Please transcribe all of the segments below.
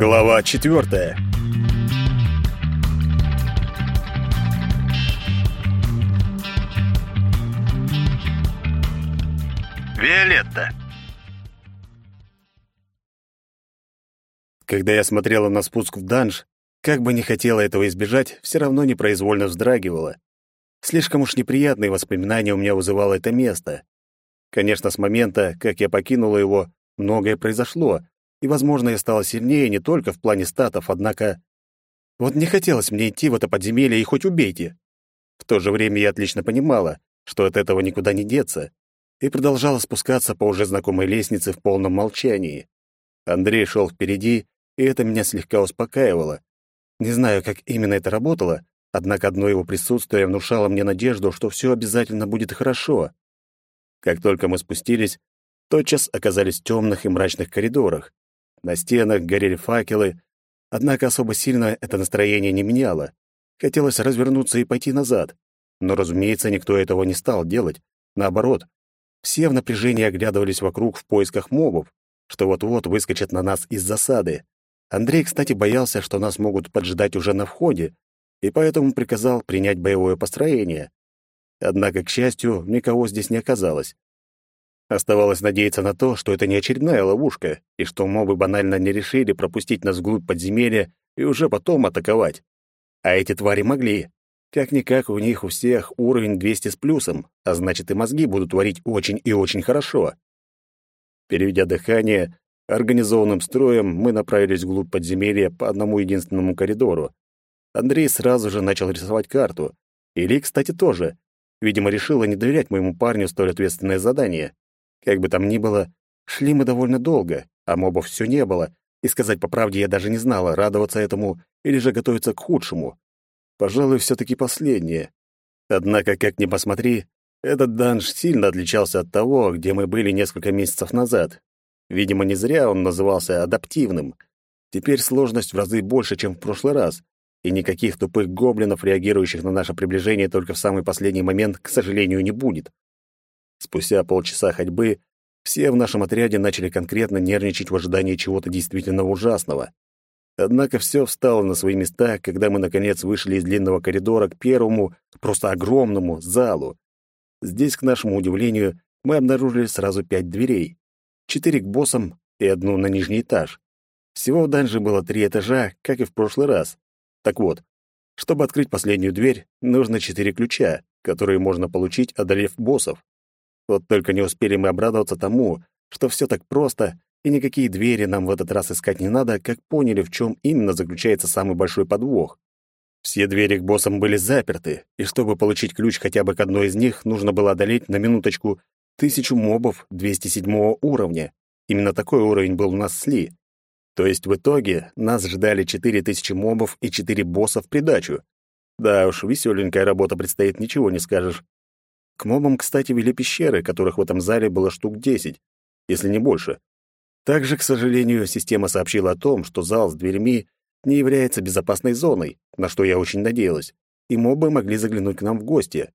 Глава четвертая. Виолетта. Когда я смотрела на спуск в данж, как бы не хотела этого избежать, все равно непроизвольно вздрагивала. Слишком уж неприятные воспоминания у меня вызывало это место. Конечно, с момента, как я покинула его, многое произошло, и, возможно, я стала сильнее не только в плане статов, однако... Вот не хотелось мне идти в это подземелье и хоть убейте. В то же время я отлично понимала, что от этого никуда не деться, и продолжала спускаться по уже знакомой лестнице в полном молчании. Андрей шел впереди, и это меня слегка успокаивало. Не знаю, как именно это работало, однако одно его присутствие внушало мне надежду, что все обязательно будет хорошо. Как только мы спустились, тотчас оказались в темных и мрачных коридорах. На стенах горели факелы, однако особо сильно это настроение не меняло. Хотелось развернуться и пойти назад, но, разумеется, никто этого не стал делать. Наоборот, все в напряжении оглядывались вокруг в поисках мобов, что вот-вот выскочат на нас из засады. Андрей, кстати, боялся, что нас могут поджидать уже на входе, и поэтому приказал принять боевое построение. Однако, к счастью, никого здесь не оказалось. Оставалось надеяться на то, что это не очередная ловушка, и что мобы банально не решили пропустить нас вглубь подземелья и уже потом атаковать. А эти твари могли. Как-никак у них у всех уровень 200 с плюсом, а значит и мозги будут варить очень и очень хорошо. Переведя дыхание, организованным строем мы направились вглубь подземелья по одному единственному коридору. Андрей сразу же начал рисовать карту. Или, кстати, тоже. Видимо, решила не доверять моему парню столь ответственное задание. Как бы там ни было, шли мы довольно долго, а мобов все не было, и сказать по правде я даже не знала, радоваться этому или же готовиться к худшему. Пожалуй, все таки последнее. Однако, как ни посмотри, этот данж сильно отличался от того, где мы были несколько месяцев назад. Видимо, не зря он назывался адаптивным. Теперь сложность в разы больше, чем в прошлый раз, и никаких тупых гоблинов, реагирующих на наше приближение только в самый последний момент, к сожалению, не будет. Спустя полчаса ходьбы все в нашем отряде начали конкретно нервничать в ожидании чего-то действительно ужасного. Однако все встало на свои места, когда мы, наконец, вышли из длинного коридора к первому, просто огромному, залу. Здесь, к нашему удивлению, мы обнаружили сразу пять дверей. Четыре к боссам и одну на нижний этаж. Всего в данже было три этажа, как и в прошлый раз. Так вот, чтобы открыть последнюю дверь, нужно четыре ключа, которые можно получить, одолев боссов. Вот только не успели мы обрадоваться тому, что все так просто, и никакие двери нам в этот раз искать не надо, как поняли, в чем именно заключается самый большой подвох. Все двери к боссам были заперты, и чтобы получить ключ хотя бы к одной из них, нужно было одолеть на минуточку тысячу мобов 207 уровня. Именно такой уровень был у нас с Ли. То есть в итоге нас ждали 4000 мобов и 4 босса в придачу. Да уж, веселенькая работа предстоит, ничего не скажешь. К мобам, кстати, вели пещеры, которых в этом зале было штук 10, если не больше. Также, к сожалению, система сообщила о том, что зал с дверьми не является безопасной зоной, на что я очень надеялась, и мобы могли заглянуть к нам в гости.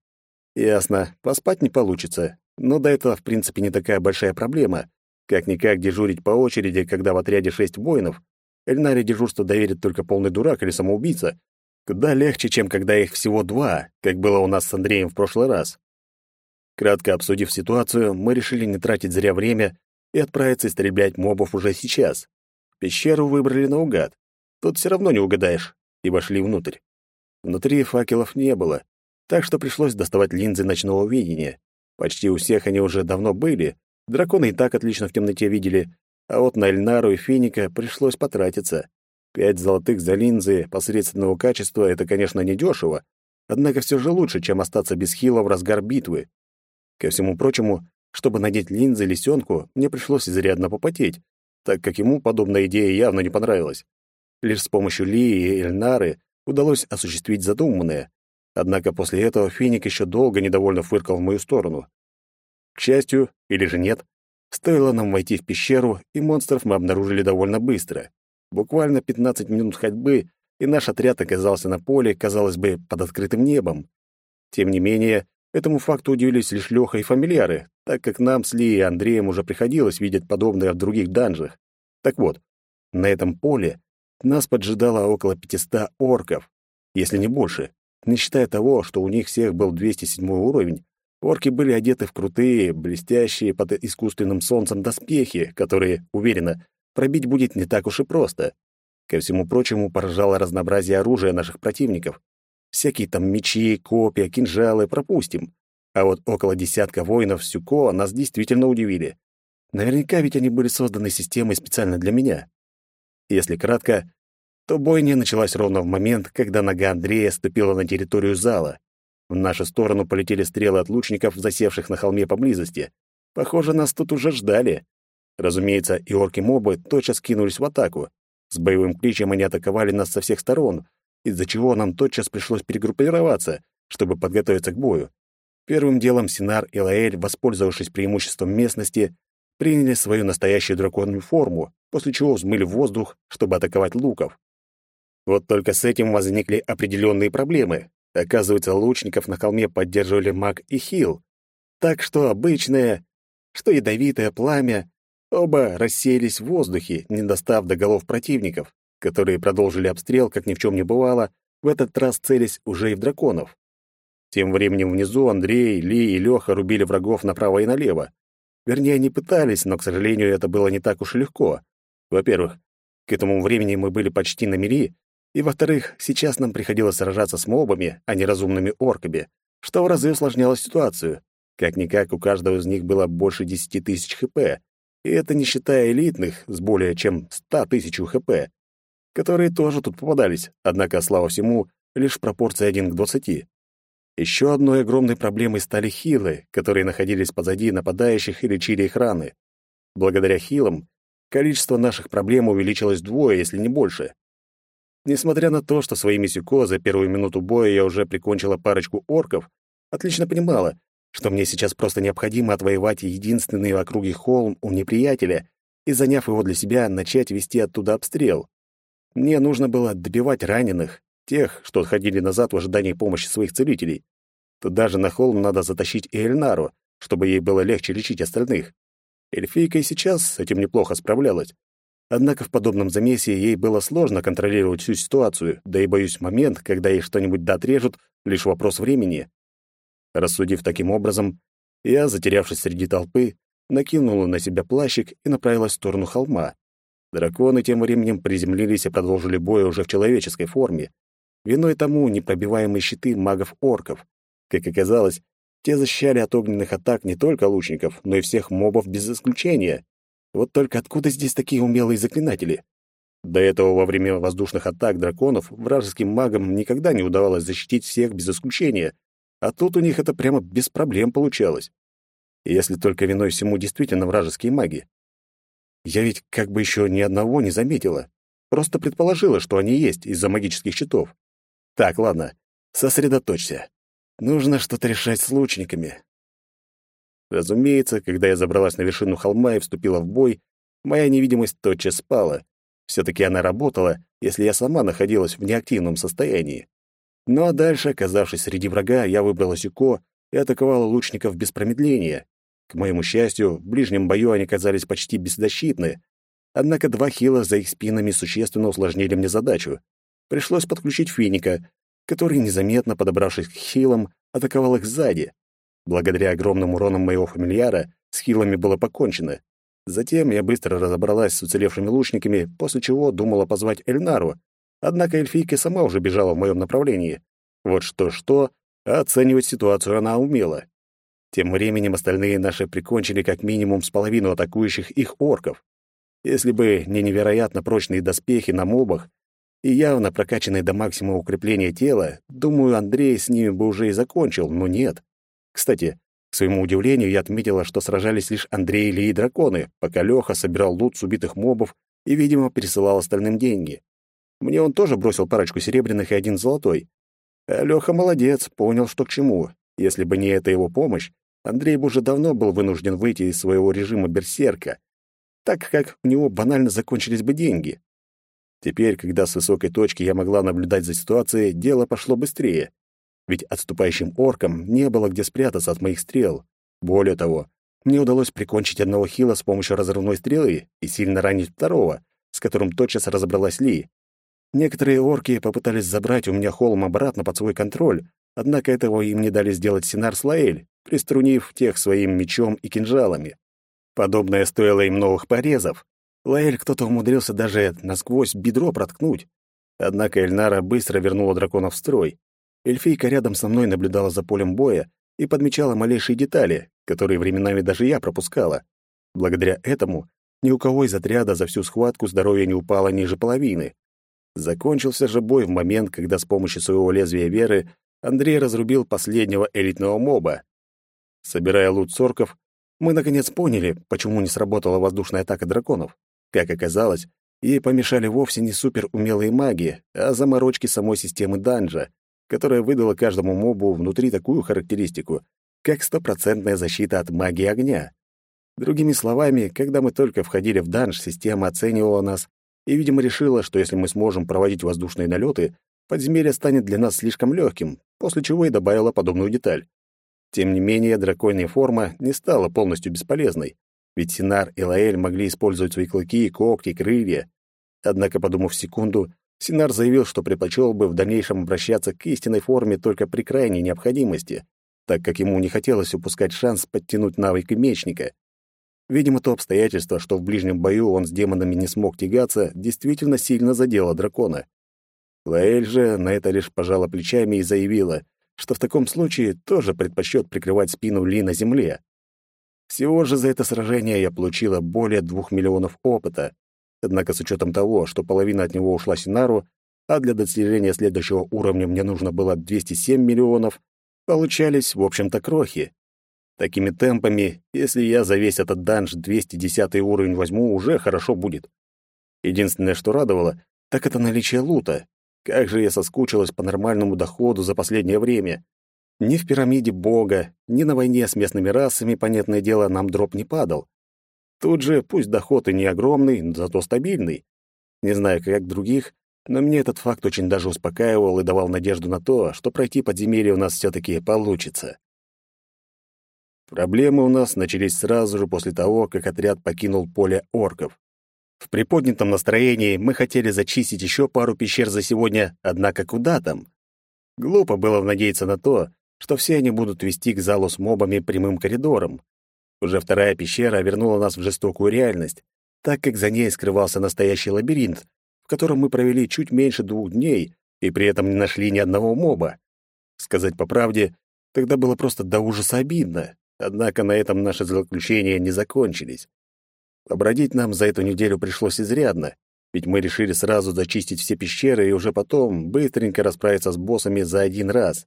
Ясно, поспать не получится, но да это, в принципе, не такая большая проблема. Как-никак дежурить по очереди, когда в отряде шесть воинов, Эльнаре дежурство доверит только полный дурак или самоубийца, куда легче, чем когда их всего два, как было у нас с Андреем в прошлый раз. Кратко обсудив ситуацию, мы решили не тратить зря время и отправиться истреблять мобов уже сейчас. Пещеру выбрали наугад. Тут все равно не угадаешь, и вошли внутрь. Внутри факелов не было, так что пришлось доставать линзы ночного видения. Почти у всех они уже давно были, драконы и так отлично в темноте видели, а вот на Эльнару и Феника пришлось потратиться. Пять золотых за линзы посредственного качества — это, конечно, недешево, однако все же лучше, чем остаться без хила в разгар битвы. Ко всему прочему, чтобы надеть линзы лисенку, мне пришлось изрядно попотеть, так как ему подобная идея явно не понравилась. Лишь с помощью Лии и Эльнары удалось осуществить задуманное. Однако после этого Финик еще долго недовольно фыркал в мою сторону. К счастью, или же нет, стоило нам войти в пещеру, и монстров мы обнаружили довольно быстро. Буквально 15 минут ходьбы, и наш отряд оказался на поле, казалось бы, под открытым небом. Тем не менее, Этому факту удивились лишь Лёха и фамильяры, так как нам с Ли и Андреем уже приходилось видеть подобное в других данжах. Так вот, на этом поле нас поджидало около 500 орков, если не больше. Не считая того, что у них всех был 207 уровень, орки были одеты в крутые, блестящие под искусственным солнцем доспехи, которые, уверенно, пробить будет не так уж и просто. Ко всему прочему, поражало разнообразие оружия наших противников. Всякие там мечи, копья, кинжалы пропустим. А вот около десятка воинов Сюко нас действительно удивили. Наверняка ведь они были созданы системой специально для меня. Если кратко, то бойня началась ровно в момент, когда нога Андрея ступила на территорию зала. В нашу сторону полетели стрелы от лучников, засевших на холме поблизости. Похоже, нас тут уже ждали. Разумеется, и орки-мобы тотчас кинулись в атаку. С боевым кличем они атаковали нас со всех сторон, из-за чего нам тотчас пришлось перегруппироваться, чтобы подготовиться к бою. Первым делом Синар и Лаэль, воспользовавшись преимуществом местности, приняли свою настоящую драконную форму, после чего взмыли в воздух, чтобы атаковать луков. Вот только с этим возникли определенные проблемы. Оказывается, лучников на холме поддерживали маг и хил. Так что обычное, что ядовитое пламя, оба рассеялись в воздухе, не достав до голов противников, которые продолжили обстрел, как ни в чем не бывало, в этот раз целясь уже и в драконов. Тем временем внизу Андрей, Ли и Лёха рубили врагов направо и налево. Вернее, они пытались, но, к сожалению, это было не так уж и легко. Во-первых, к этому времени мы были почти на мели, и, во-вторых, сейчас нам приходилось сражаться с мобами, а не разумными орками, что в разы усложняло ситуацию. Как-никак, у каждого из них было больше 10 тысяч хп, и это не считая элитных с более чем 100 тысяч хп, которые тоже тут попадались, однако, слава всему, лишь в пропорции 1 к 20. Еще одной огромной проблемой стали хилы, которые находились позади нападающих и лечили их раны. Благодаря хилам количество наших проблем увеличилось вдвое, если не больше. Несмотря на то, что своими сюко за первую минуту боя я уже прикончила парочку орков, отлично понимала, что мне сейчас просто необходимо отвоевать единственный в округе холм у неприятеля и, заняв его для себя, начать вести оттуда обстрел. Мне нужно было добивать раненых, тех, что отходили назад в ожидании помощи своих целителей. Туда же на холм надо затащить и Эльнару, чтобы ей было легче лечить остальных. Эльфийка и сейчас с этим неплохо справлялась. Однако в подобном замесе ей было сложно контролировать всю ситуацию, да и, боюсь, момент, когда ей что-нибудь доотрежут, лишь вопрос времени. Рассудив таким образом, я, затерявшись среди толпы, накинула на себя плащик и направилась в сторону холма. Драконы тем временем приземлились и продолжили бой уже в человеческой форме. Виной тому непробиваемые щиты магов-орков. Как оказалось, те защищали от огненных атак не только лучников, но и всех мобов без исключения. Вот только откуда здесь такие умелые заклинатели? До этого во время воздушных атак драконов вражеским магам никогда не удавалось защитить всех без исключения, а тут у них это прямо без проблем получалось. Если только виной всему действительно вражеские маги. Я ведь как бы еще ни одного не заметила. Просто предположила, что они есть из-за магических щитов. Так, ладно, сосредоточься. Нужно что-то решать с лучниками. Разумеется, когда я забралась на вершину холма и вступила в бой, моя невидимость тотчас спала. Все-таки она работала, если я сама находилась в неактивном состоянии. Ну а дальше, оказавшись среди врага, я выбрала Сюко и атаковала лучников без промедления. К моему счастью, в ближнем бою они казались почти беззащитны. Однако два хила за их спинами существенно усложнили мне задачу. Пришлось подключить Финика, который, незаметно подобравшись к хилам, атаковал их сзади. Благодаря огромным уронам моего фамильяра с хилами было покончено. Затем я быстро разобралась с уцелевшими лучниками, после чего думала позвать Эльнару. Однако эльфийка сама уже бежала в моем направлении. Вот что-что, а оценивать ситуацию она умела. Тем временем остальные наши прикончили как минимум с половину атакующих их орков. Если бы не невероятно прочные доспехи на мобах, и явно прокачанные до максимума укрепления тела, думаю, Андрей с ними бы уже и закончил, но нет. Кстати, к своему удивлению, я отметила, что сражались лишь Андрей, Ли и драконы, пока Лёха собирал лут с убитых мобов и, видимо, пересылал остальным деньги. Мне он тоже бросил парочку серебряных и один золотой. А Лёха молодец, понял, что к чему. Если бы не эта его помощь, Андрей бы уже давно был вынужден выйти из своего режима берсерка, так как у него банально закончились бы деньги. Теперь, когда с высокой точки я могла наблюдать за ситуацией, дело пошло быстрее. Ведь отступающим оркам не было где спрятаться от моих стрел. Более того, мне удалось прикончить одного хила с помощью разрывной стрелы и сильно ранить второго, с которым тотчас разобралась Ли. Некоторые орки попытались забрать у меня холм обратно под свой контроль, однако этого им не дали сделать Синар с Лаэль, приструнив тех своим мечом и кинжалами. Подобное стоило им новых порезов. Лаэль кто-то умудрился даже насквозь бедро проткнуть. Однако Эльнара быстро вернула дракона в строй. Эльфийка рядом со мной наблюдала за полем боя и подмечала малейшие детали, которые временами даже я пропускала. Благодаря этому ни у кого из отряда за всю схватку здоровье не упало ниже половины. Закончился же бой в момент, когда с помощью своего лезвия веры Андрей разрубил последнего элитного моба. Собирая лут сорков, мы наконец поняли, почему не сработала воздушная атака драконов. Как оказалось, ей помешали вовсе не суперумелые маги, а заморочки самой системы данжа, которая выдала каждому мобу внутри такую характеристику, как стопроцентная защита от магии огня. Другими словами, когда мы только входили в данж, система оценивала нас и, видимо, решила, что если мы сможем проводить воздушные налеты, подземелье станет для нас слишком легким, после чего и добавила подобную деталь. Тем не менее, драконья форма не стала полностью бесполезной, ведь Синар и Лаэль могли использовать свои клыки, когти, крылья. Однако, подумав секунду, Синар заявил, что предпочел бы в дальнейшем обращаться к истинной форме только при крайней необходимости, так как ему не хотелось упускать шанс подтянуть навыки мечника. Видимо, то обстоятельство, что в ближнем бою он с демонами не смог тягаться, действительно сильно задело дракона. Лаэль же на это лишь пожала плечами и заявила, что в таком случае тоже предпочтет прикрывать спину Ли на земле. Всего же за это сражение я получила более двух миллионов опыта. Однако с учетом того, что половина от него ушла Синару, а для достижения следующего уровня мне нужно было 207 миллионов, получались, в общем-то, крохи. Такими темпами, если я за весь этот данж 210 уровень возьму, уже хорошо будет. Единственное, что радовало, так это наличие лута. Как же я соскучилась по нормальному доходу за последнее время. Ни в пирамиде бога, ни на войне с местными расами, понятное дело, нам дроп не падал. Тут же, пусть доход и не огромный, зато стабильный. Не знаю, как других, но мне этот факт очень даже успокаивал и давал надежду на то, что пройти подземелье у нас все таки получится. Проблемы у нас начались сразу же после того, как отряд покинул поле орков. В приподнятом настроении мы хотели зачистить еще пару пещер за сегодня, однако куда там? Глупо было надеяться на то, что все они будут вести к залу с мобами прямым коридором. Уже вторая пещера вернула нас в жестокую реальность, так как за ней скрывался настоящий лабиринт, в котором мы провели чуть меньше двух дней и при этом не нашли ни одного моба. Сказать по правде, тогда было просто до ужаса обидно. Однако на этом наши заключения не закончились. Побродить нам за эту неделю пришлось изрядно, ведь мы решили сразу зачистить все пещеры и уже потом быстренько расправиться с боссами за один раз.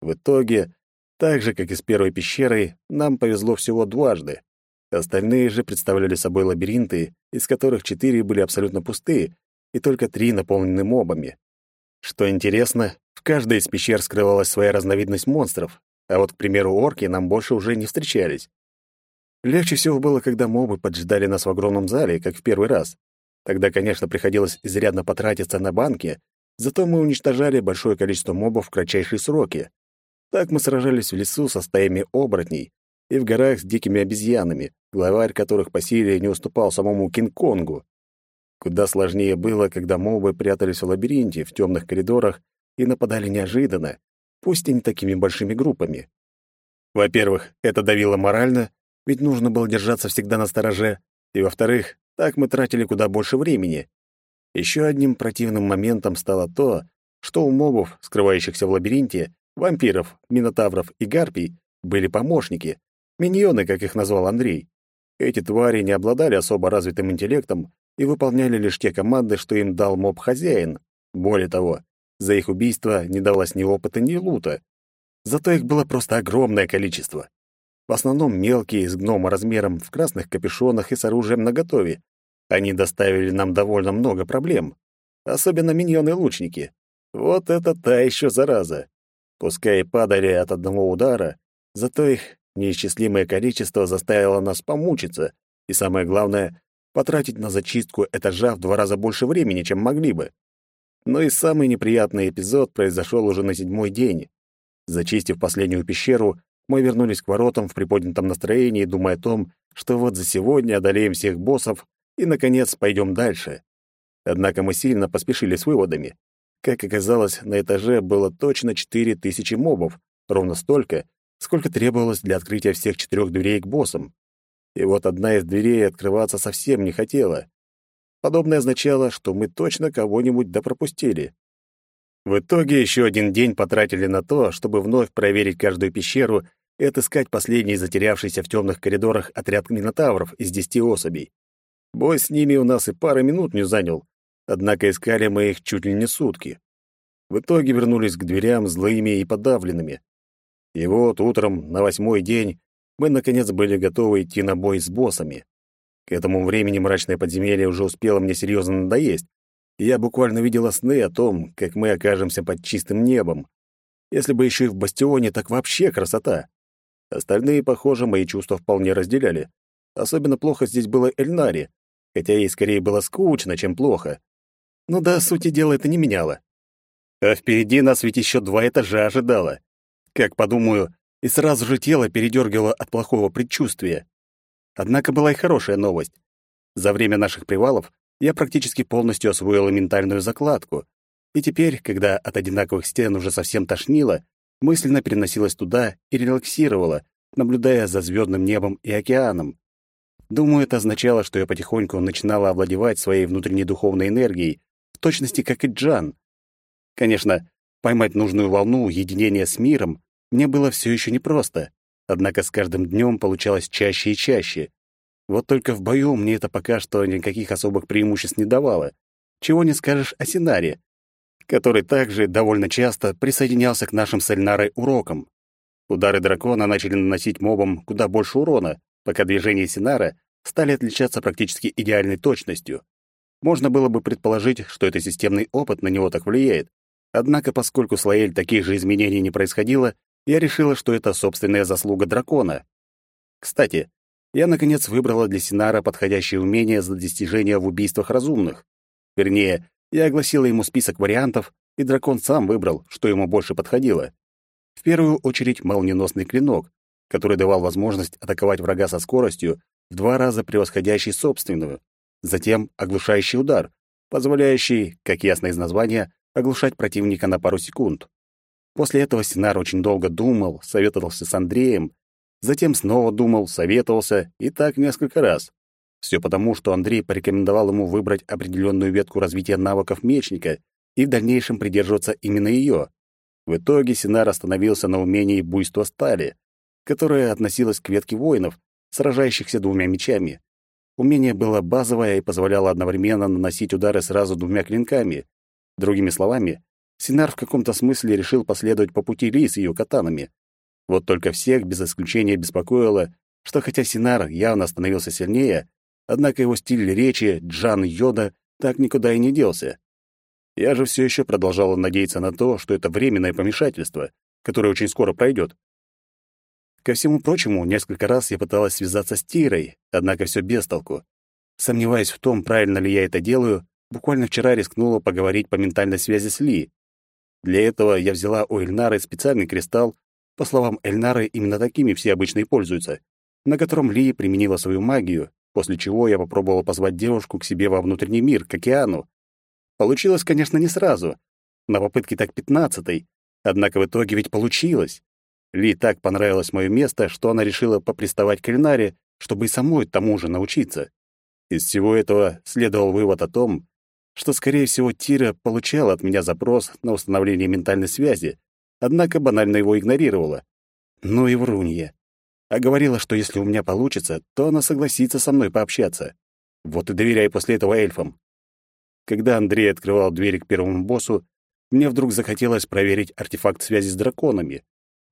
В итоге, так же, как и с первой пещерой, нам повезло всего дважды. Остальные же представляли собой лабиринты, из которых четыре были абсолютно пустые, и только три наполнены мобами. Что интересно, в каждой из пещер скрывалась своя разновидность монстров, а вот, к примеру, орки нам больше уже не встречались. Легче всего было, когда мобы поджидали нас в огромном зале, как в первый раз. Тогда, конечно, приходилось изрядно потратиться на банки, зато мы уничтожали большое количество мобов в кратчайшие сроки. Так мы сражались в лесу со стаями оборотней и в горах с дикими обезьянами, главарь которых по силе не уступал самому Кинг-Конгу. Куда сложнее было, когда мобы прятались в лабиринте, в темных коридорах и нападали неожиданно, пусть и не такими большими группами. Во-первых, это давило морально, ведь нужно было держаться всегда на стороже, и во-вторых, так мы тратили куда больше времени. Еще одним противным моментом стало то, что у мобов, скрывающихся в лабиринте, вампиров, минотавров и гарпий, были помощники, миньоны, как их назвал Андрей. Эти твари не обладали особо развитым интеллектом и выполняли лишь те команды, что им дал моб-хозяин. Более того, за их убийство не давалось ни опыта, ни лута. Зато их было просто огромное количество. В основном мелкие, с гнома размером, в красных капюшонах и с оружием наготове. Они доставили нам довольно много проблем. Особенно миньоны-лучники. Вот это та еще зараза. Пускай падали от одного удара, зато их неисчислимое количество заставило нас помучиться, и самое главное — потратить на зачистку этажа в два раза больше времени, чем могли бы. Но и самый неприятный эпизод произошел уже на седьмой день. Зачистив последнюю пещеру, мы вернулись к воротам в приподнятом настроении, думая о том, что вот за сегодня одолеем всех боссов и, наконец, пойдем дальше. Однако мы сильно поспешили с выводами. Как оказалось, на этаже было точно четыре тысячи мобов, ровно столько, сколько требовалось для открытия всех четырех дверей к боссам. И вот одна из дверей открываться совсем не хотела. Подобное означало, что мы точно кого-нибудь допропустили. В итоге еще один день потратили на то, чтобы вновь проверить каждую пещеру и отыскать последний затерявшийся в темных коридорах отряд минотавров из десяти особей. Бой с ними у нас и пары минут не занял, однако искали мы их чуть ли не сутки. В итоге вернулись к дверям злыми и подавленными. И вот утром, на восьмой день, мы, наконец, были готовы идти на бой с боссами. К этому времени мрачное подземелье уже успело мне серьезно надоесть, я буквально видела сны о том, как мы окажемся под чистым небом. Если бы еще и в бастионе, так вообще красота. Остальные, похоже, мои чувства вполне разделяли. Особенно плохо здесь было Эльнари, хотя ей скорее было скучно, чем плохо. Но да, сути дела это не меняло. А впереди нас ведь еще два этажа ожидало. Как подумаю, и сразу же тело передергивало от плохого предчувствия. Однако была и хорошая новость. За время наших привалов я практически полностью освоила ментальную закладку, и теперь, когда от одинаковых стен уже совсем тошнило, мысленно переносилась туда и релаксировала, наблюдая за звездным небом и океаном. Думаю, это означало, что я потихоньку начинала овладевать своей внутренней духовной энергией, в точности как и Джан. Конечно, поймать нужную волну единения с миром мне было все еще непросто, однако с каждым днем получалось чаще и чаще. Вот только в бою мне это пока что никаких особых преимуществ не давало. Чего не скажешь о Синаре, который также довольно часто присоединялся к нашим с Эльнарой урокам. Удары дракона начали наносить мобам куда больше урона, пока движения Синара стали отличаться практически идеальной точностью. Можно было бы предположить, что это системный опыт на него так влияет. Однако, поскольку с Лаэль таких же изменений не происходило, я решила, что это собственная заслуга дракона. Кстати, я, наконец, выбрала для Синара подходящее умение за достижение в убийствах разумных. Вернее, я огласила ему список вариантов, и дракон сам выбрал, что ему больше подходило. В первую очередь молниеносный клинок, который давал возможность атаковать врага со скоростью в два раза превосходящей собственную. Затем оглушающий удар, позволяющий, как ясно из названия, оглушать противника на пару секунд. После этого Синар очень долго думал, советовался с Андреем, затем снова думал, советовался, и так несколько раз. Все потому, что Андрей порекомендовал ему выбрать определенную ветку развития навыков мечника и в дальнейшем придерживаться именно ее. В итоге Синар остановился на умении буйства стали, которое относилось к ветке воинов, сражающихся двумя мечами. Умение было базовое и позволяло одновременно наносить удары сразу двумя клинками. Другими словами, Синар в каком-то смысле решил последовать по пути Ли с ее катанами. Вот только всех без исключения беспокоило, что хотя Синар явно становился сильнее, однако его стиль речи Джан Йода так никуда и не делся. Я же все еще продолжала надеяться на то, что это временное помешательство, которое очень скоро пройдет. Ко всему прочему, несколько раз я пыталась связаться с Тирой, однако все без толку. Сомневаясь в том, правильно ли я это делаю, буквально вчера рискнула поговорить по ментальной связи с Ли, для этого я взяла у Эльнары специальный кристалл, по словам Эльнары, именно такими все обычно и пользуются, на котором Ли применила свою магию, после чего я попробовала позвать девушку к себе во внутренний мир, к океану. Получилось, конечно, не сразу. На попытке так пятнадцатой. Однако в итоге ведь получилось. Ли так понравилось мое место, что она решила поприставать к Эльнаре, чтобы и самой тому же научиться. Из всего этого следовал вывод о том, что, скорее всего, Тира получала от меня запрос на установление ментальной связи, однако банально его игнорировала. Ну и врунья. А говорила, что если у меня получится, то она согласится со мной пообщаться. Вот и доверяй после этого эльфам. Когда Андрей открывал двери к первому боссу, мне вдруг захотелось проверить артефакт связи с драконами.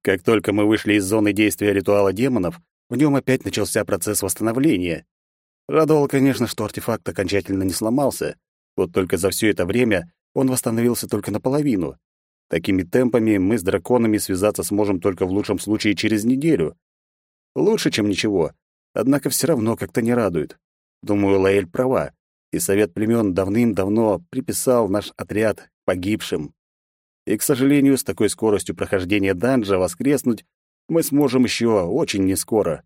Как только мы вышли из зоны действия ритуала демонов, в нем опять начался процесс восстановления. Радовало, конечно, что артефакт окончательно не сломался, вот только за все это время он восстановился только наполовину. Такими темпами мы с драконами связаться сможем только в лучшем случае через неделю. Лучше, чем ничего. Однако все равно как-то не радует. Думаю, Лаэль права, и Совет племен давным-давно приписал наш отряд погибшим. И, к сожалению, с такой скоростью прохождения данжа воскреснуть мы сможем еще очень нескоро.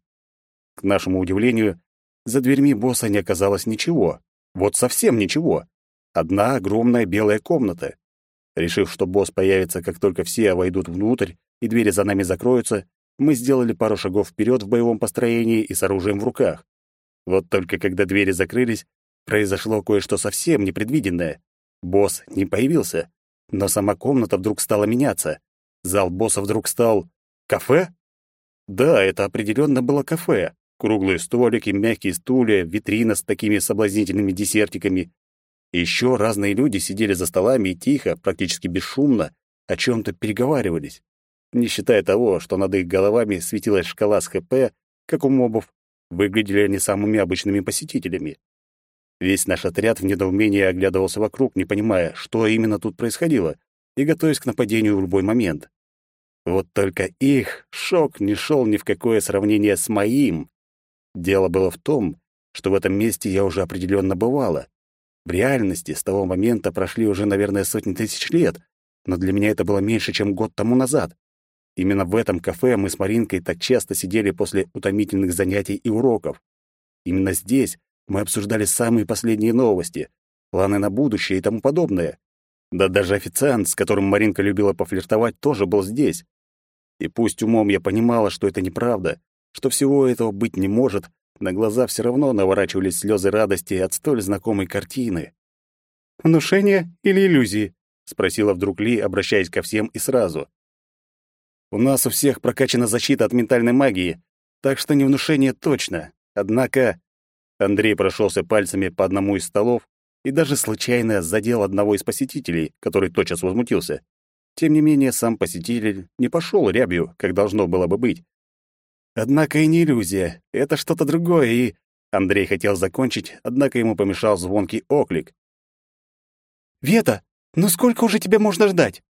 К нашему удивлению, за дверьми босса не оказалось ничего. Вот совсем ничего. Одна огромная белая комната. Решив, что босс появится, как только все войдут внутрь и двери за нами закроются, мы сделали пару шагов вперед в боевом построении и с оружием в руках. Вот только когда двери закрылись, произошло кое-что совсем непредвиденное. Босс не появился, но сама комната вдруг стала меняться. Зал босса вдруг стал... кафе? Да, это определенно было кафе. Круглые столики, мягкие стулья, витрина с такими соблазнительными десертиками. Еще разные люди сидели за столами и тихо, практически бесшумно, о чем-то переговаривались. Не считая того, что над их головами светилась шкала с ХП, как у мобов, выглядели они самыми обычными посетителями. Весь наш отряд в недоумении оглядывался вокруг, не понимая, что именно тут происходило, и готовясь к нападению в любой момент. Вот только их шок не шел ни в какое сравнение с моим. Дело было в том, что в этом месте я уже определенно бывала. В реальности с того момента прошли уже, наверное, сотни тысяч лет, но для меня это было меньше, чем год тому назад. Именно в этом кафе мы с Маринкой так часто сидели после утомительных занятий и уроков. Именно здесь мы обсуждали самые последние новости, планы на будущее и тому подобное. Да даже официант, с которым Маринка любила пофлиртовать, тоже был здесь. И пусть умом я понимала, что это неправда, что всего этого быть не может, на глаза все равно наворачивались слезы радости от столь знакомой картины. «Внушение или иллюзии?» — спросила вдруг Ли, обращаясь ко всем и сразу. «У нас у всех прокачана защита от ментальной магии, так что не внушение точно. Однако Андрей прошелся пальцами по одному из столов и даже случайно задел одного из посетителей, который тотчас возмутился. Тем не менее, сам посетитель не пошел рябью, как должно было бы быть. Однако и не иллюзия, это что-то другое, и... Андрей хотел закончить, однако ему помешал звонкий оклик. «Вета, ну сколько уже тебе можно ждать?»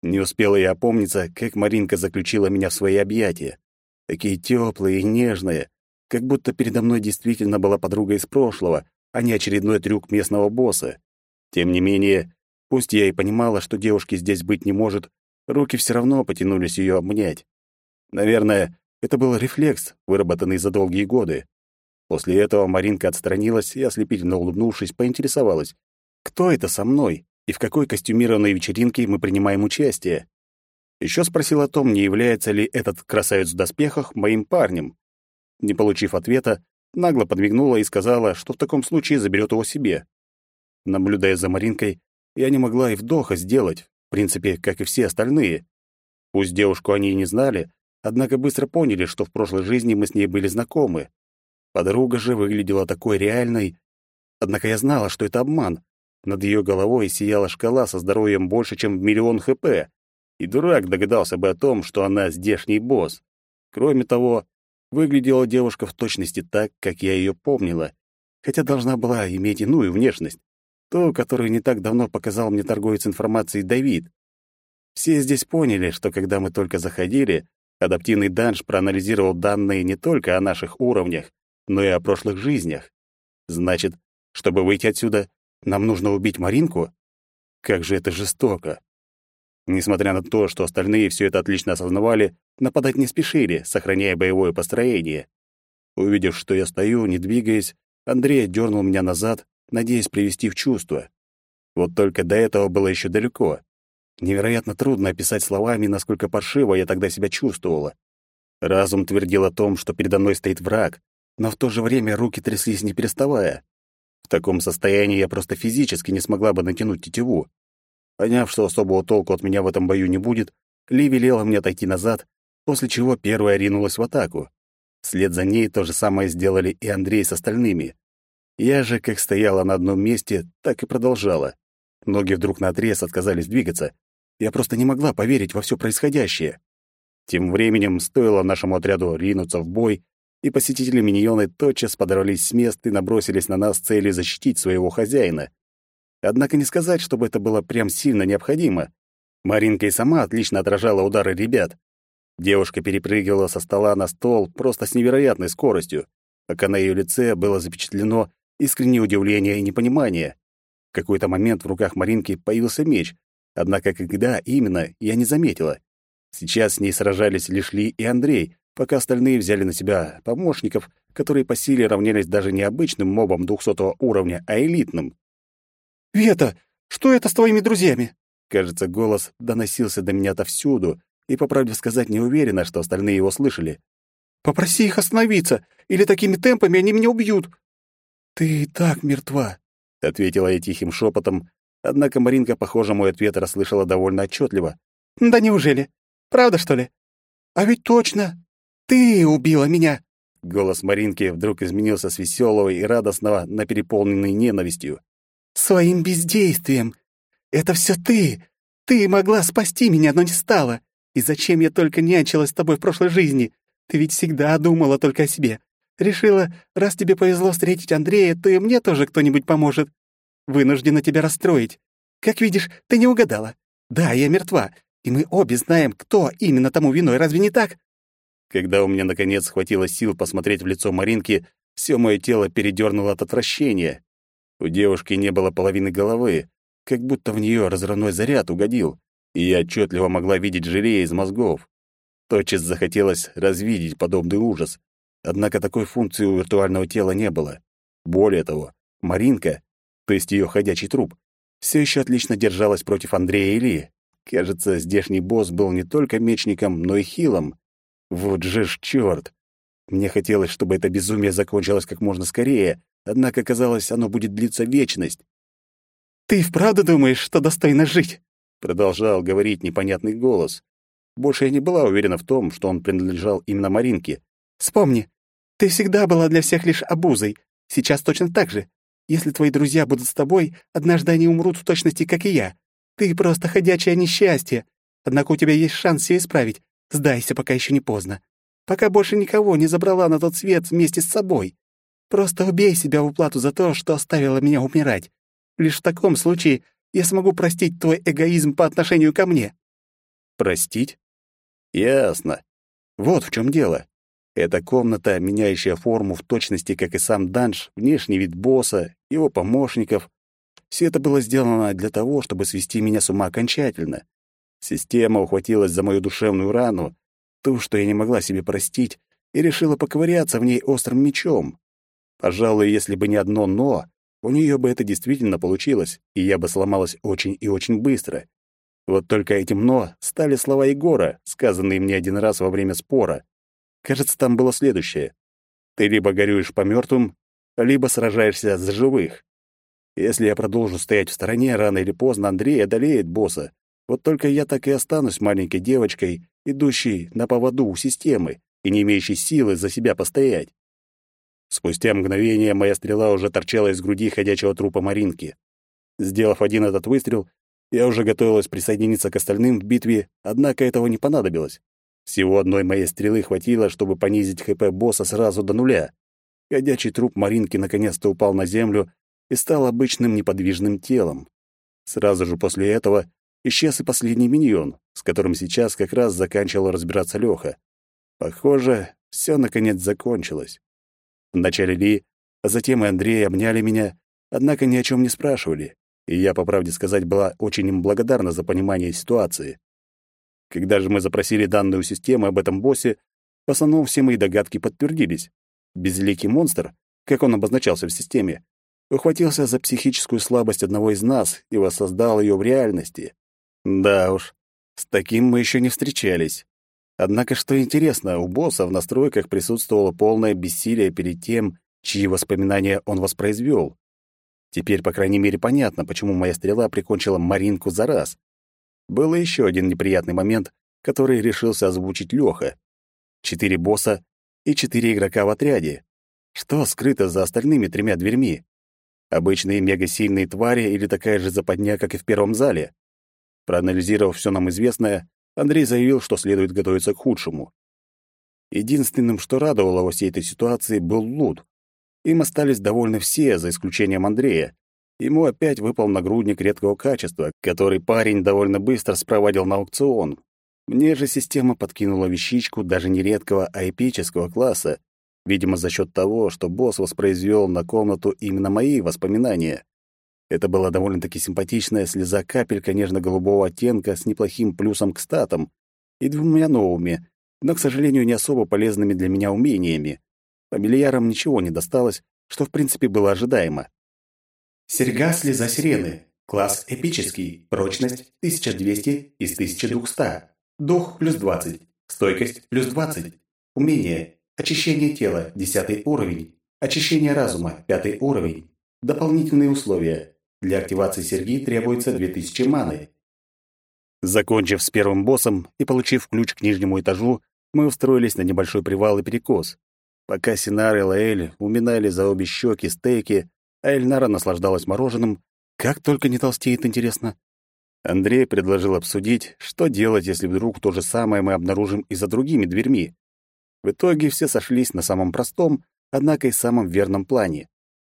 Не успела я опомниться, как Маринка заключила меня в свои объятия. Такие теплые и нежные, как будто передо мной действительно была подруга из прошлого, а не очередной трюк местного босса. Тем не менее, пусть я и понимала, что девушки здесь быть не может, руки все равно потянулись ее обнять. Наверное, это был рефлекс, выработанный за долгие годы. После этого Маринка отстранилась и, ослепительно улыбнувшись, поинтересовалась, кто это со мной и в какой костюмированной вечеринке мы принимаем участие. Еще спросил о том, не является ли этот красавец в доспехах моим парнем. Не получив ответа, нагло подмигнула и сказала, что в таком случае заберет его себе. Наблюдая за Маринкой, я не могла и вдоха сделать, в принципе, как и все остальные. Пусть девушку они и не знали, однако быстро поняли, что в прошлой жизни мы с ней были знакомы. Подруга же выглядела такой реальной, однако я знала, что это обман. Над ее головой сияла шкала со здоровьем больше, чем в миллион ХП, и дурак догадался бы о том, что она здешний босс. Кроме того, Выглядела девушка в точности так, как я ее помнила, хотя должна была иметь иную внешность, ту, которую не так давно показал мне торговец информацией Давид. Все здесь поняли, что когда мы только заходили, адаптивный данж проанализировал данные не только о наших уровнях, но и о прошлых жизнях. Значит, чтобы выйти отсюда, нам нужно убить Маринку? Как же это жестоко. Несмотря на то, что остальные все это отлично осознавали, нападать не спешили, сохраняя боевое построение. Увидев, что я стою, не двигаясь, Андрей дернул меня назад, надеясь привести в чувство. Вот только до этого было еще далеко. Невероятно трудно описать словами, насколько паршиво я тогда себя чувствовала. Разум твердил о том, что передо мной стоит враг, но в то же время руки тряслись не переставая. В таком состоянии я просто физически не смогла бы натянуть тетиву. Поняв, что особого толку от меня в этом бою не будет, Ли велела мне отойти назад, после чего первая ринулась в атаку. Вслед за ней то же самое сделали и Андрей с остальными. Я же, как стояла на одном месте, так и продолжала. Ноги вдруг наотрез отказались двигаться. Я просто не могла поверить во все происходящее. Тем временем стоило нашему отряду ринуться в бой, и посетители миньоны тотчас подорвались с мест и набросились на нас с целью защитить своего хозяина. Однако не сказать, чтобы это было прям сильно необходимо. Маринка и сама отлично отражала удары ребят. Девушка перепрыгивала со стола на стол просто с невероятной скоростью, пока на ее лице было запечатлено искреннее удивление и непонимание. В какой-то момент в руках Маринки появился меч, однако когда именно, я не заметила. Сейчас с ней сражались лишь Ли и Андрей, пока остальные взяли на себя помощников, которые по силе равнялись даже не обычным мобам двухсотого уровня, а элитным. «Вета, что это с твоими друзьями?» Кажется, голос доносился до меня отовсюду, и, по правде сказать, не уверена, что остальные его слышали. «Попроси их остановиться, или такими темпами они меня убьют!» «Ты и так мертва», — ответила я тихим шепотом, однако Маринка, похоже, мой ответ расслышала довольно отчетливо. «Да неужели? Правда, что ли? А ведь точно! Ты убила меня!» Голос Маринки вдруг изменился с веселого и радостного на переполненный ненавистью. «Своим бездействием! Это все ты! Ты могла спасти меня, но не стала! И зачем я только нянчилась с тобой в прошлой жизни? Ты ведь всегда думала только о себе. Решила, раз тебе повезло встретить Андрея, то и мне тоже кто-нибудь поможет. Вынуждена тебя расстроить. Как видишь, ты не угадала. Да, я мертва, и мы обе знаем, кто именно тому виной, разве не так?» Когда у меня, наконец, хватило сил посмотреть в лицо Маринки, все мое тело передернуло от отвращения. У девушки не было половины головы, как будто в нее разрывной заряд угодил, и я отчетливо могла видеть желе из мозгов. Тотчас захотелось развидеть подобный ужас. Однако такой функции у виртуального тела не было. Более того, Маринка, то есть ее ходячий труп, все еще отлично держалась против Андрея Ильи. Кажется, здешний босс был не только мечником, но и хилом. Вот же ж чёрт! Мне хотелось, чтобы это безумие закончилось как можно скорее, однако казалось, оно будет длиться вечность. «Ты вправду думаешь, что достойно жить?» — продолжал говорить непонятный голос. Больше я не была уверена в том, что он принадлежал именно Маринке. «Вспомни, ты всегда была для всех лишь обузой. Сейчас точно так же. Если твои друзья будут с тобой, однажды они умрут в точности, как и я. Ты просто ходячее несчастье. Однако у тебя есть шанс все исправить. Сдайся, пока еще не поздно. Пока больше никого не забрала на тот свет вместе с собой. Просто убей себя в уплату за то, что оставила меня умирать. Лишь в таком случае я смогу простить твой эгоизм по отношению ко мне». «Простить? Ясно. Вот в чем дело. Эта комната, меняющая форму в точности, как и сам данж, внешний вид босса, его помощников. Все это было сделано для того, чтобы свести меня с ума окончательно. Система ухватилась за мою душевную рану, ту, что я не могла себе простить, и решила поковыряться в ней острым мечом. Пожалуй, если бы не одно «но», у нее бы это действительно получилось, и я бы сломалась очень и очень быстро. Вот только этим «но» стали слова Егора, сказанные мне один раз во время спора. Кажется, там было следующее. «Ты либо горюешь по мертвым, либо сражаешься за живых. Если я продолжу стоять в стороне, рано или поздно Андрей одолеет босса, вот только я так и останусь маленькой девочкой, идущей на поводу у системы и не имеющей силы за себя постоять. Спустя мгновение моя стрела уже торчала из груди ходячего трупа Маринки. Сделав один этот выстрел, я уже готовилась присоединиться к остальным в битве, однако этого не понадобилось. Всего одной моей стрелы хватило, чтобы понизить ХП босса сразу до нуля. Ходячий труп Маринки наконец-то упал на землю и стал обычным неподвижным телом. Сразу же после этого исчез и последний миньон, с которым сейчас как раз заканчивал разбираться Лёха. Похоже, всё наконец закончилось. Вначале Ли, а затем и Андрей обняли меня, однако ни о чём не спрашивали, и я, по правде сказать, была очень им благодарна за понимание ситуации. Когда же мы запросили данные у системы об этом боссе, в основном все мои догадки подтвердились. Безликий монстр, как он обозначался в системе, ухватился за психическую слабость одного из нас и воссоздал её в реальности. Да уж, с таким мы еще не встречались. Однако, что интересно, у босса в настройках присутствовало полное бессилие перед тем, чьи воспоминания он воспроизвел. Теперь, по крайней мере, понятно, почему моя стрела прикончила Маринку за раз. Был еще один неприятный момент, который решился озвучить Лёха. Четыре босса и четыре игрока в отряде. Что скрыто за остальными тремя дверьми? Обычные мегасильные твари или такая же западня, как и в первом зале? Проанализировав все нам известное, Андрей заявил, что следует готовиться к худшему. Единственным, что радовало во всей этой ситуации, был лут. Им остались довольны все, за исключением Андрея. Ему опять выпал нагрудник редкого качества, который парень довольно быстро спровадил на аукцион. Мне же система подкинула вещичку даже не редкого, а эпического класса, видимо, за счет того, что босс воспроизвел на комнату именно мои воспоминания. Это была довольно-таки симпатичная слеза-капелька нежно-голубого оттенка с неплохим плюсом к статам и двумя новыми, но, к сожалению, не особо полезными для меня умениями. Фамильярам ничего не досталось, что, в принципе, было ожидаемо. Серьга слеза сирены. Класс эпический. Прочность 1200 из 1200. Дух плюс 20. Стойкость плюс 20. Умение. Очищение тела 10 уровень. Очищение разума 5 уровень. Дополнительные условия. Для активации серьги требуется 2000 маны. Закончив с первым боссом и получив ключ к нижнему этажу, мы устроились на небольшой привал и перекос. Пока Синар и Лаэль уминали за обе щеки стейки, а Эльнара наслаждалась мороженым, как только не толстеет, интересно. Андрей предложил обсудить, что делать, если вдруг то же самое мы обнаружим и за другими дверьми. В итоге все сошлись на самом простом, однако и самом верном плане.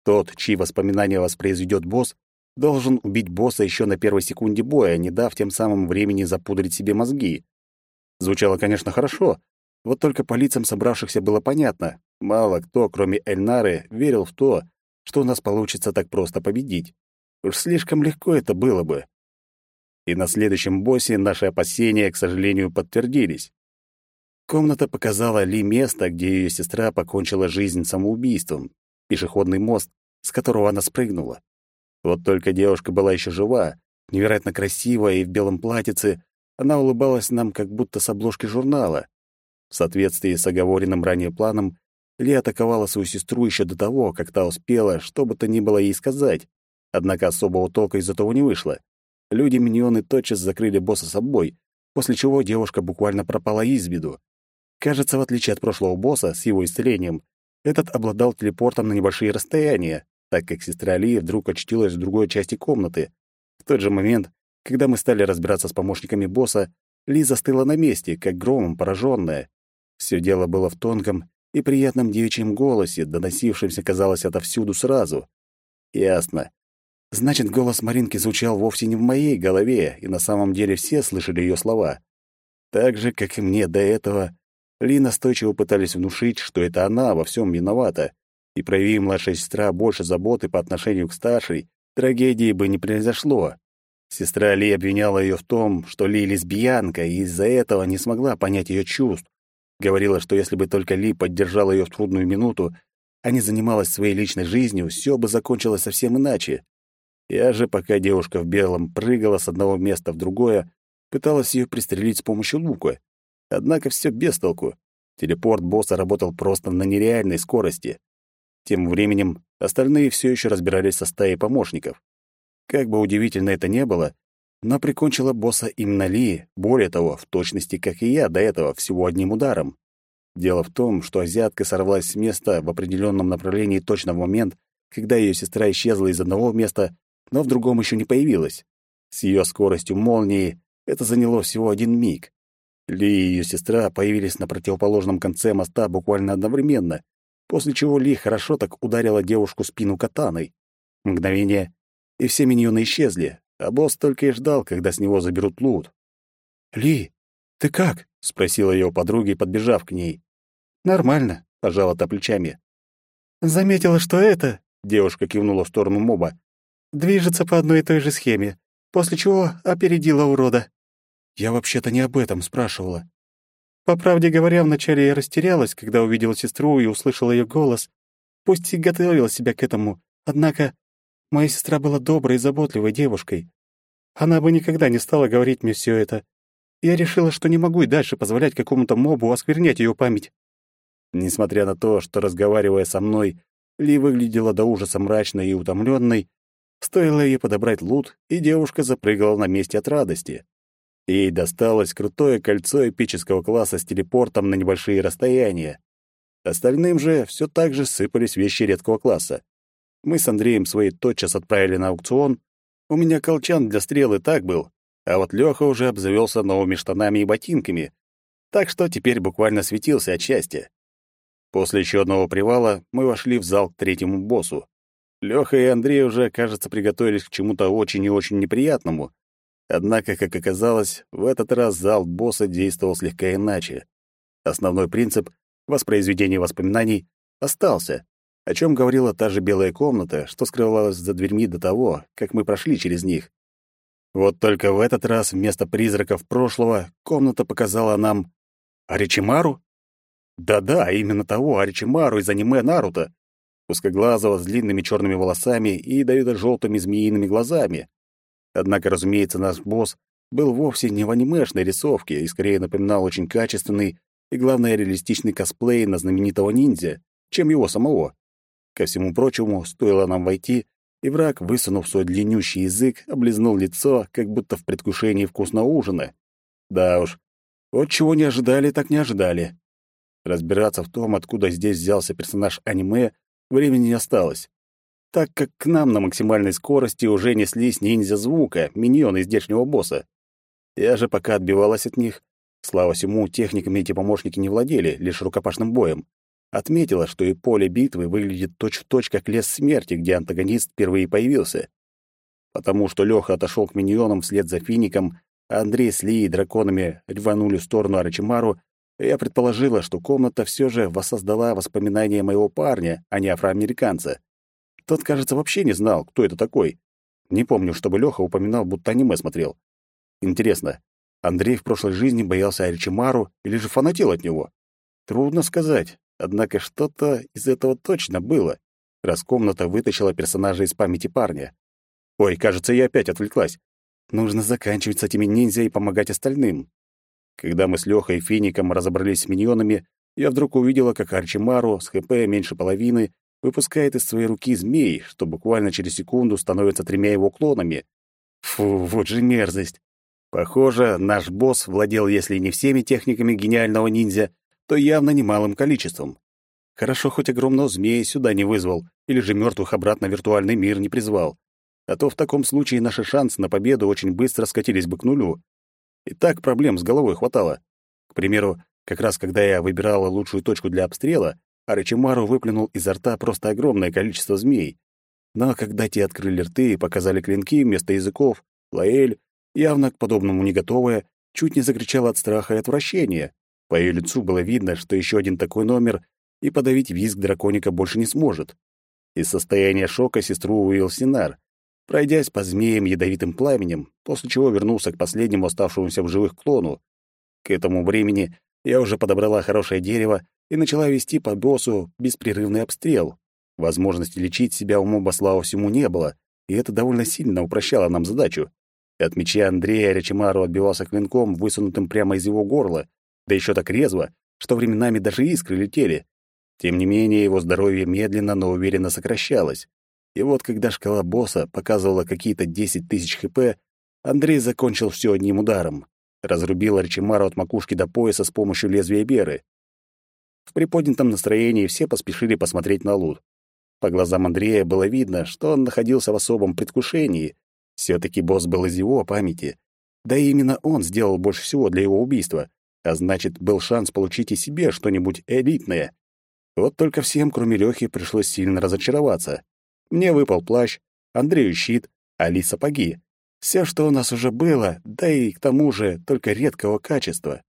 Тот, чьи воспоминания воспроизведет босс, должен убить босса еще на первой секунде боя, не дав тем самым времени запудрить себе мозги. Звучало, конечно, хорошо, вот только по лицам собравшихся было понятно. Мало кто, кроме Эльнары, верил в то, что у нас получится так просто победить. Уж слишком легко это было бы. И на следующем боссе наши опасения, к сожалению, подтвердились. Комната показала Ли место, где ее сестра покончила жизнь самоубийством, пешеходный мост, с которого она спрыгнула. Вот только девушка была еще жива, невероятно красивая и в белом платьице. Она улыбалась нам, как будто с обложки журнала. В соответствии с оговоренным ранее планом, Ли атаковала свою сестру еще до того, как та успела, что бы то ни было ей сказать. Однако особого толка из этого не вышло. Люди-миньоны тотчас закрыли босса собой, после чего девушка буквально пропала из виду. Кажется, в отличие от прошлого босса с его исцелением, этот обладал телепортом на небольшие расстояния, так как сестра Ли вдруг очутилась в другой части комнаты. В тот же момент, когда мы стали разбираться с помощниками босса, Ли застыла на месте, как громом пораженная. Все дело было в тонком и приятном девичьем голосе, доносившемся, казалось, отовсюду сразу. Ясно. Значит, голос Маринки звучал вовсе не в моей голове, и на самом деле все слышали ее слова. Так же, как и мне до этого, Ли настойчиво пытались внушить, что это она во всем виновата, и прояви младшая сестра больше заботы по отношению к старшей, трагедии бы не произошло. Сестра Ли обвиняла ее в том, что Ли лесбиянка, и из-за этого не смогла понять ее чувств. Говорила, что если бы только Ли поддержала ее в трудную минуту, а не занималась своей личной жизнью, все бы закончилось совсем иначе. Я же, пока девушка в белом прыгала с одного места в другое, пыталась ее пристрелить с помощью лука. Однако все без толку. Телепорт босса работал просто на нереальной скорости. Тем временем остальные все еще разбирались со стаей помощников. Как бы удивительно это не было, но прикончила босса именно Ли, более того, в точности, как и я до этого, всего одним ударом. Дело в том, что азиатка сорвалась с места в определенном направлении точно в момент, когда ее сестра исчезла из одного места, но в другом еще не появилась. С ее скоростью молнии это заняло всего один миг. Ли и ее сестра появились на противоположном конце моста буквально одновременно, после чего Ли хорошо так ударила девушку спину катаной. Мгновение, и все миньоны исчезли, а босс только и ждал, когда с него заберут лут. «Ли, ты как?» — спросила его подруга, подбежав к ней. «Нормально», — пожала та плечами. «Заметила, что это...» — девушка кивнула в сторону моба. «Движется по одной и той же схеме, после чего опередила урода». «Я вообще-то не об этом спрашивала. По правде говоря, вначале я растерялась, когда увидела сестру и услышала ее голос. Пусть и готовила себя к этому, однако моя сестра была доброй и заботливой девушкой. Она бы никогда не стала говорить мне все это. Я решила, что не могу и дальше позволять какому-то мобу осквернять ее память. Несмотря на то, что, разговаривая со мной, Ли выглядела до ужаса мрачной и утомленной, стоило ей подобрать лут, и девушка запрыгала на месте от радости. Ей досталось крутое кольцо эпического класса с телепортом на небольшие расстояния. Остальным же все так же сыпались вещи редкого класса. Мы с Андреем свои тотчас отправили на аукцион. У меня колчан для стрелы так был, а вот Лёха уже обзавелся новыми штанами и ботинками, так что теперь буквально светился от счастья. После еще одного привала мы вошли в зал к третьему боссу. Лёха и Андрей уже, кажется, приготовились к чему-то очень и очень неприятному, Однако, как оказалось, в этот раз зал босса действовал слегка иначе. Основной принцип воспроизведения воспоминаний остался, о чем говорила та же белая комната, что скрывалась за дверьми до того, как мы прошли через них. Вот только в этот раз вместо призраков прошлого комната показала нам Аричимару? Да-да, именно того Аричимару из аниме Наруто, узкоглазого с длинными черными волосами и ядовито-желтыми змеиными глазами. Однако, разумеется, наш босс был вовсе не в анимешной рисовке и скорее напоминал очень качественный и, главное, реалистичный косплей на знаменитого ниндзя, чем его самого. Ко всему прочему, стоило нам войти, и враг, высунув свой длиннющий язык, облизнул лицо, как будто в предвкушении вкусного ужина. Да уж, вот чего не ожидали, так не ожидали. Разбираться в том, откуда здесь взялся персонаж аниме, времени не осталось, так как к нам на максимальной скорости уже неслись ниндзя звука, миньоны здешнего босса. Я же пока отбивалась от них, слава всему, техниками эти помощники не владели, лишь рукопашным боем. Отметила, что и поле битвы выглядит точь-в-точь, -точь, как лес смерти, где антагонист впервые появился. Потому что Лёха отошел к миньонам вслед за Фиником, а Андрей с Ли и драконами рванули в сторону Арачимару, я предположила, что комната все же воссоздала воспоминания моего парня, а не афроамериканца. Тот, кажется, вообще не знал, кто это такой. Не помню, чтобы Лёха упоминал, будто аниме смотрел. Интересно, Андрей в прошлой жизни боялся Аричимару или же фанател от него? Трудно сказать, однако что-то из этого точно было, раз комната вытащила персонажа из памяти парня. Ой, кажется, я опять отвлеклась. Нужно заканчивать с этими ниндзя и помогать остальным. Когда мы с Лёхой и Фиником разобрались с миньонами, я вдруг увидела, как Арчимару с ХП меньше половины выпускает из своей руки змей, что буквально через секунду становится тремя его клонами. Фу, вот же мерзость. Похоже, наш босс владел, если не всеми техниками гениального ниндзя, то явно немалым количеством. Хорошо, хоть огромного змея сюда не вызвал, или же мертвых обратно в виртуальный мир не призвал. А то в таком случае наши шансы на победу очень быстро скатились бы к нулю. И так проблем с головой хватало. К примеру, как раз когда я выбирала лучшую точку для обстрела, Аричимару выплюнул изо рта просто огромное количество змей. Но когда те открыли рты и показали клинки вместо языков, Лаэль, явно к подобному не готовая, чуть не закричала от страха и отвращения. По ее лицу было видно, что еще один такой номер, и подавить визг драконика больше не сможет. Из состояния шока сестру вывел Синар, пройдясь по змеям ядовитым пламенем, после чего вернулся к последнему оставшемуся в живых клону. К этому времени я уже подобрала хорошее дерево и начала вести по боссу беспрерывный обстрел. Возможности лечить себя у моба, слава всему, не было, и это довольно сильно упрощало нам задачу. От меча Андрея Речимару отбивался клинком, высунутым прямо из его горла, да еще так резво, что временами даже искры летели. Тем не менее, его здоровье медленно, но уверенно сокращалось. И вот когда шкала босса показывала какие-то 10 тысяч хп, Андрей закончил все одним ударом. Разрубил Арчимару от макушки до пояса с помощью лезвия беры. В приподнятом настроении все поспешили посмотреть на лут. По глазам Андрея было видно, что он находился в особом предвкушении. все таки босс был из его памяти. Да и именно он сделал больше всего для его убийства, а значит, был шанс получить и себе что-нибудь элитное. Вот только всем, кроме Лёхи, пришлось сильно разочароваться. Мне выпал плащ, Андрею щит, Али сапоги. Все, что у нас уже было, да и к тому же только редкого качества.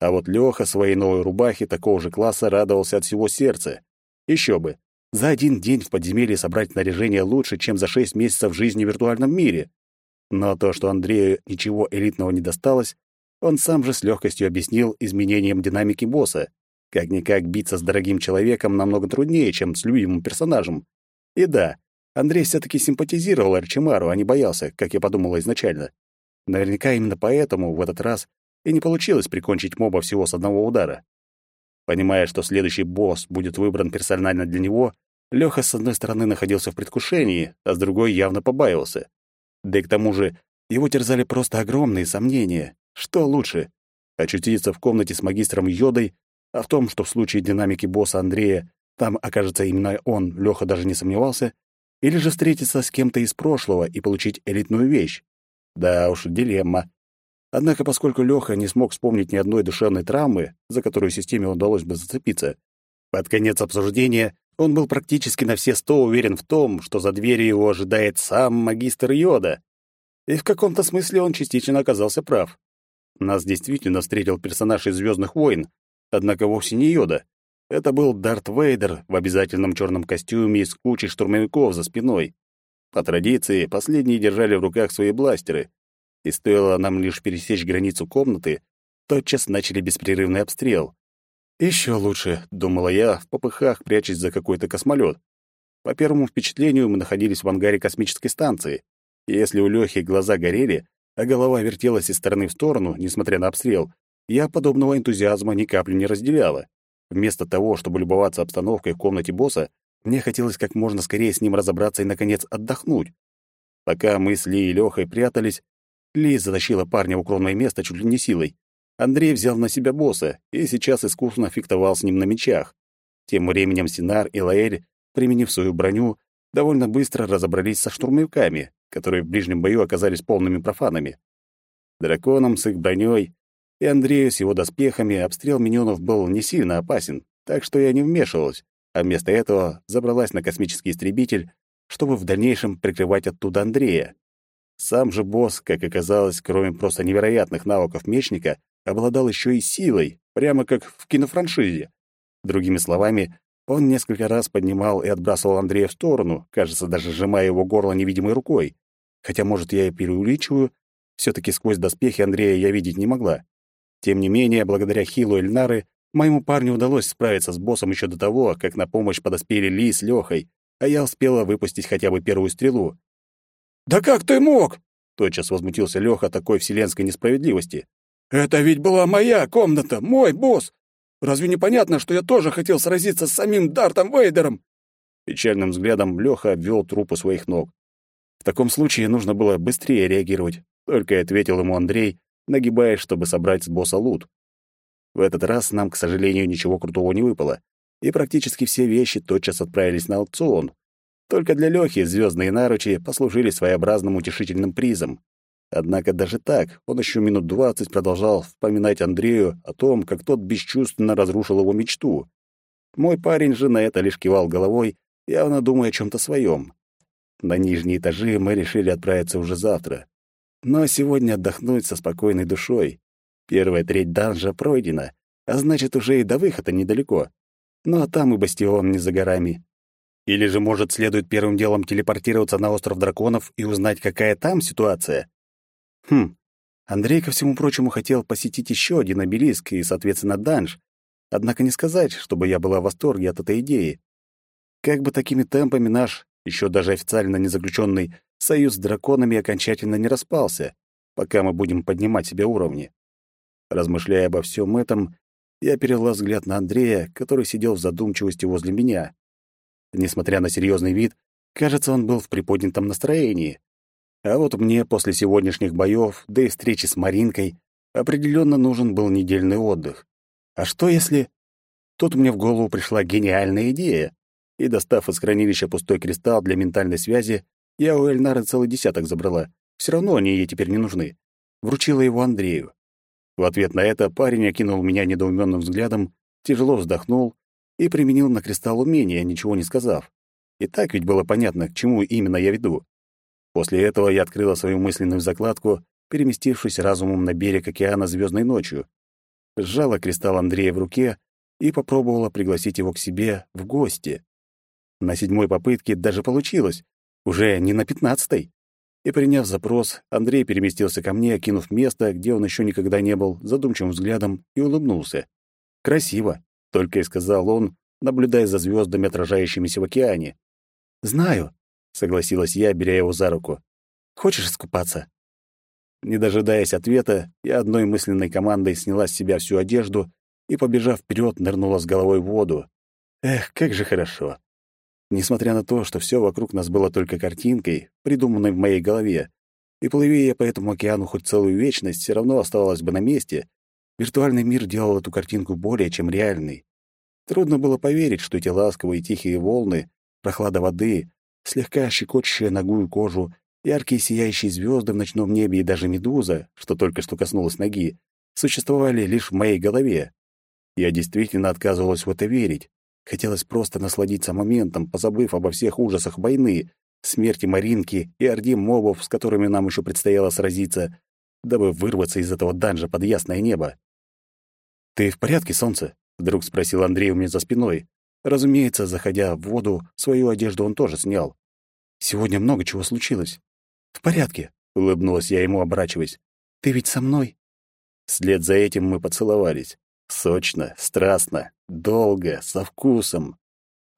А вот Лёха своей новой рубахе такого же класса радовался от всего сердца. Еще бы. За один день в подземелье собрать снаряжение лучше, чем за шесть месяцев жизни в виртуальном мире. Но то, что Андрею ничего элитного не досталось, он сам же с легкостью объяснил изменением динамики босса. Как-никак биться с дорогим человеком намного труднее, чем с любимым персонажем. И да, Андрей все-таки симпатизировал Арчимару, а не боялся, как я подумала изначально. Наверняка именно поэтому в этот раз и не получилось прикончить моба всего с одного удара. Понимая, что следующий босс будет выбран персонально для него, Лёха с одной стороны находился в предвкушении, а с другой явно побаивался. Да и к тому же его терзали просто огромные сомнения. Что лучше? Очутиться в комнате с магистром Йодой, а в том, что в случае динамики босса Андрея там окажется именно он, Лёха даже не сомневался, или же встретиться с кем-то из прошлого и получить элитную вещь. Да уж, дилемма. Однако, поскольку Лёха не смог вспомнить ни одной душевной травмы, за которую системе удалось бы зацепиться, под конец обсуждения он был практически на все сто уверен в том, что за дверью его ожидает сам магистр Йода. И в каком-то смысле он частично оказался прав. Нас действительно встретил персонаж из «Звездных войн», однако вовсе не Йода. Это был Дарт Вейдер в обязательном черном костюме и с кучей штурмовиков за спиной. По традиции, последние держали в руках свои бластеры, и стоило нам лишь пересечь границу комнаты, тотчас начали беспрерывный обстрел. Еще лучше, думала я, в попыхах прячась за какой-то космолет. По первому впечатлению, мы находились в ангаре космической станции. И если у Лёхи глаза горели, а голова вертелась из стороны в сторону, несмотря на обстрел, я подобного энтузиазма ни капли не разделяла. Вместо того, чтобы любоваться обстановкой в комнате босса, мне хотелось как можно скорее с ним разобраться и, наконец, отдохнуть. Пока мы с Ли и Лёхой прятались, Ли затащила парня в укромное место чуть ли не силой. Андрей взял на себя босса и сейчас искусно фехтовал с ним на мечах. Тем временем Синар и Лаэль, применив свою броню, довольно быстро разобрались со штурмовиками, которые в ближнем бою оказались полными профанами. Драконам с их броней и Андрею с его доспехами обстрел миньонов был не сильно опасен, так что я не вмешивалась, а вместо этого забралась на космический истребитель, чтобы в дальнейшем прикрывать оттуда Андрея. Сам же босс, как оказалось, кроме просто невероятных навыков мечника, обладал еще и силой, прямо как в кинофраншизе. Другими словами, он несколько раз поднимал и отбрасывал Андрея в сторону, кажется, даже сжимая его горло невидимой рукой. Хотя, может, я и преувеличиваю, все таки сквозь доспехи Андрея я видеть не могла. Тем не менее, благодаря Хилу Эльнары, моему парню удалось справиться с боссом еще до того, как на помощь подоспели Ли с Лехой, а я успела выпустить хотя бы первую стрелу. «Да как ты мог?» — тотчас возмутился Леха такой вселенской несправедливости. «Это ведь была моя комната, мой босс! Разве не понятно, что я тоже хотел сразиться с самим Дартом Вейдером?» Печальным взглядом Леха обвел трупы своих ног. В таком случае нужно было быстрее реагировать, только и ответил ему Андрей, нагибаясь, чтобы собрать с босса лут. В этот раз нам, к сожалению, ничего крутого не выпало, и практически все вещи тотчас отправились на аукцион. Только для Лёхи звездные наручи послужили своеобразным утешительным призом. Однако даже так он еще минут двадцать продолжал вспоминать Андрею о том, как тот бесчувственно разрушил его мечту. Мой парень же на это лишь кивал головой, явно думая о чем то своем. На нижние этажи мы решили отправиться уже завтра. Но сегодня отдохнуть со спокойной душой. Первая треть данжа пройдена, а значит, уже и до выхода недалеко. Ну а там и бастион не за горами. Или же, может, следует первым делом телепортироваться на остров драконов и узнать, какая там ситуация? Хм, Андрей, ко всему прочему, хотел посетить еще один обелиск и, соответственно, данж. Однако не сказать, чтобы я была в восторге от этой идеи. Как бы такими темпами наш, еще даже официально не заключенный, союз с драконами окончательно не распался, пока мы будем поднимать себе уровни. Размышляя обо всем этом, я перевела взгляд на Андрея, который сидел в задумчивости возле меня. Несмотря на серьезный вид, кажется, он был в приподнятом настроении. А вот мне после сегодняшних боев, да и встречи с Маринкой, определенно нужен был недельный отдых. А что если... Тут мне в голову пришла гениальная идея, и, достав из хранилища пустой кристалл для ментальной связи, я у Эльнары целый десяток забрала. Все равно они ей теперь не нужны. Вручила его Андрею. В ответ на это парень окинул меня недоуменным взглядом, тяжело вздохнул и применил на кристалл умение, ничего не сказав. И так ведь было понятно, к чему именно я веду. После этого я открыла свою мысленную закладку, переместившись разумом на берег океана звездной ночью. Сжала кристалл Андрея в руке и попробовала пригласить его к себе в гости. На седьмой попытке даже получилось, уже не на пятнадцатой. И приняв запрос, Андрей переместился ко мне, окинув место, где он еще никогда не был, задумчивым взглядом и улыбнулся. «Красиво», — только и сказал он, наблюдая за звездами, отражающимися в океане. «Знаю», — согласилась я, беря его за руку. «Хочешь искупаться?» Не дожидаясь ответа, я одной мысленной командой сняла с себя всю одежду и, побежав вперед, нырнула с головой в воду. Эх, как же хорошо. Несмотря на то, что все вокруг нас было только картинкой, придуманной в моей голове, и плыви я по этому океану хоть целую вечность, все равно оставалась бы на месте, виртуальный мир делал эту картинку более чем реальной. Трудно было поверить, что эти ласковые тихие волны, прохлада воды, слегка щекочущая ногую кожу, яркие сияющие звезды в ночном небе и даже медуза, что только что коснулась ноги, существовали лишь в моей голове. Я действительно отказывалась в это верить. Хотелось просто насладиться моментом, позабыв обо всех ужасах войны, смерти Маринки и орде мобов, с которыми нам еще предстояло сразиться, дабы вырваться из этого данжа под ясное небо. «Ты в порядке, солнце?» — вдруг спросил Андрей у меня за спиной. Разумеется, заходя в воду, свою одежду он тоже снял. Сегодня много чего случилось. В порядке, улыбнулась я ему, оборачиваясь. Ты ведь со мной? Вслед за этим мы поцеловались. Сочно, страстно, долго, со вкусом.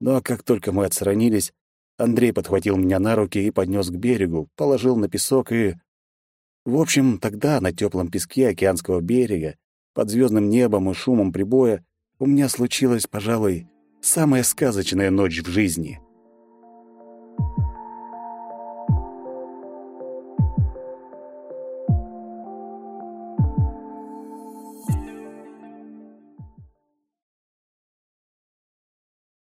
Но как только мы отстранились, Андрей подхватил меня на руки и поднес к берегу, положил на песок и... В общем, тогда на теплом песке океанского берега, под звездным небом и шумом прибоя, у меня случилась, пожалуй, самая сказочная ночь в жизни.